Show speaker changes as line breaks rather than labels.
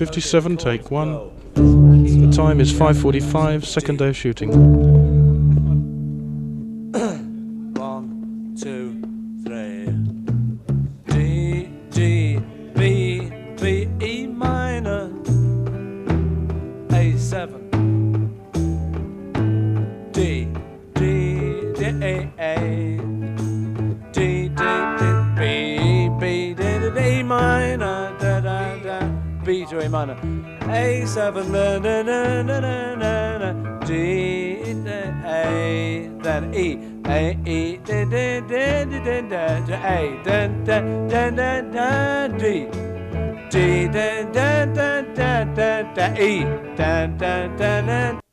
57, take one. The time is 5.45, second day of shooting.
One, two, three. D, G, B, B, E minor. A7. D, D, D, A, A. D, D, D, B, B, D, D, D minor. Da, da, da. B to A minor. A7, na, na, na, na, na, na, D, A, then E. A, E, D, D, D, D, D, D, D, A, D, D, D, D, D, D. D, D, D, D, D, D, D, E. D, D, D, D,